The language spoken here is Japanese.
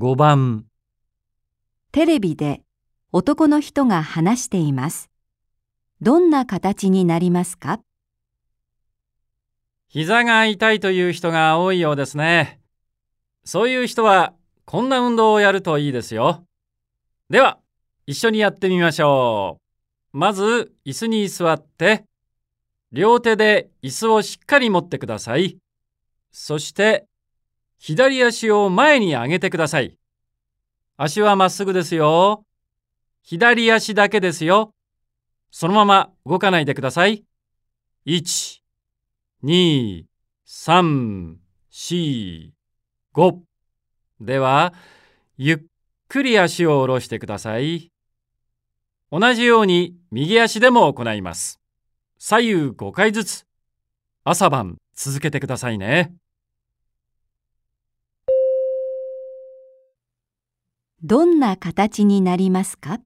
5番テレビで男の人が話しています。どんな形になりますか？膝が痛いという人が多いようですね。そういう人はこんな運動をやるといいですよ。では、一緒にやってみましょう。まず、椅子に座って、両手で椅子をしっかり持ってください。そして、左足を前に上げてください。足はまっすぐですよ。左足だけですよ。そのまま動かないでください。1、2、3、4、5。では、ゆっくり足を下ろしてください。同じように右足でも行います。左右5回ずつ、朝晩続けてくださいね。どんな形になりますか？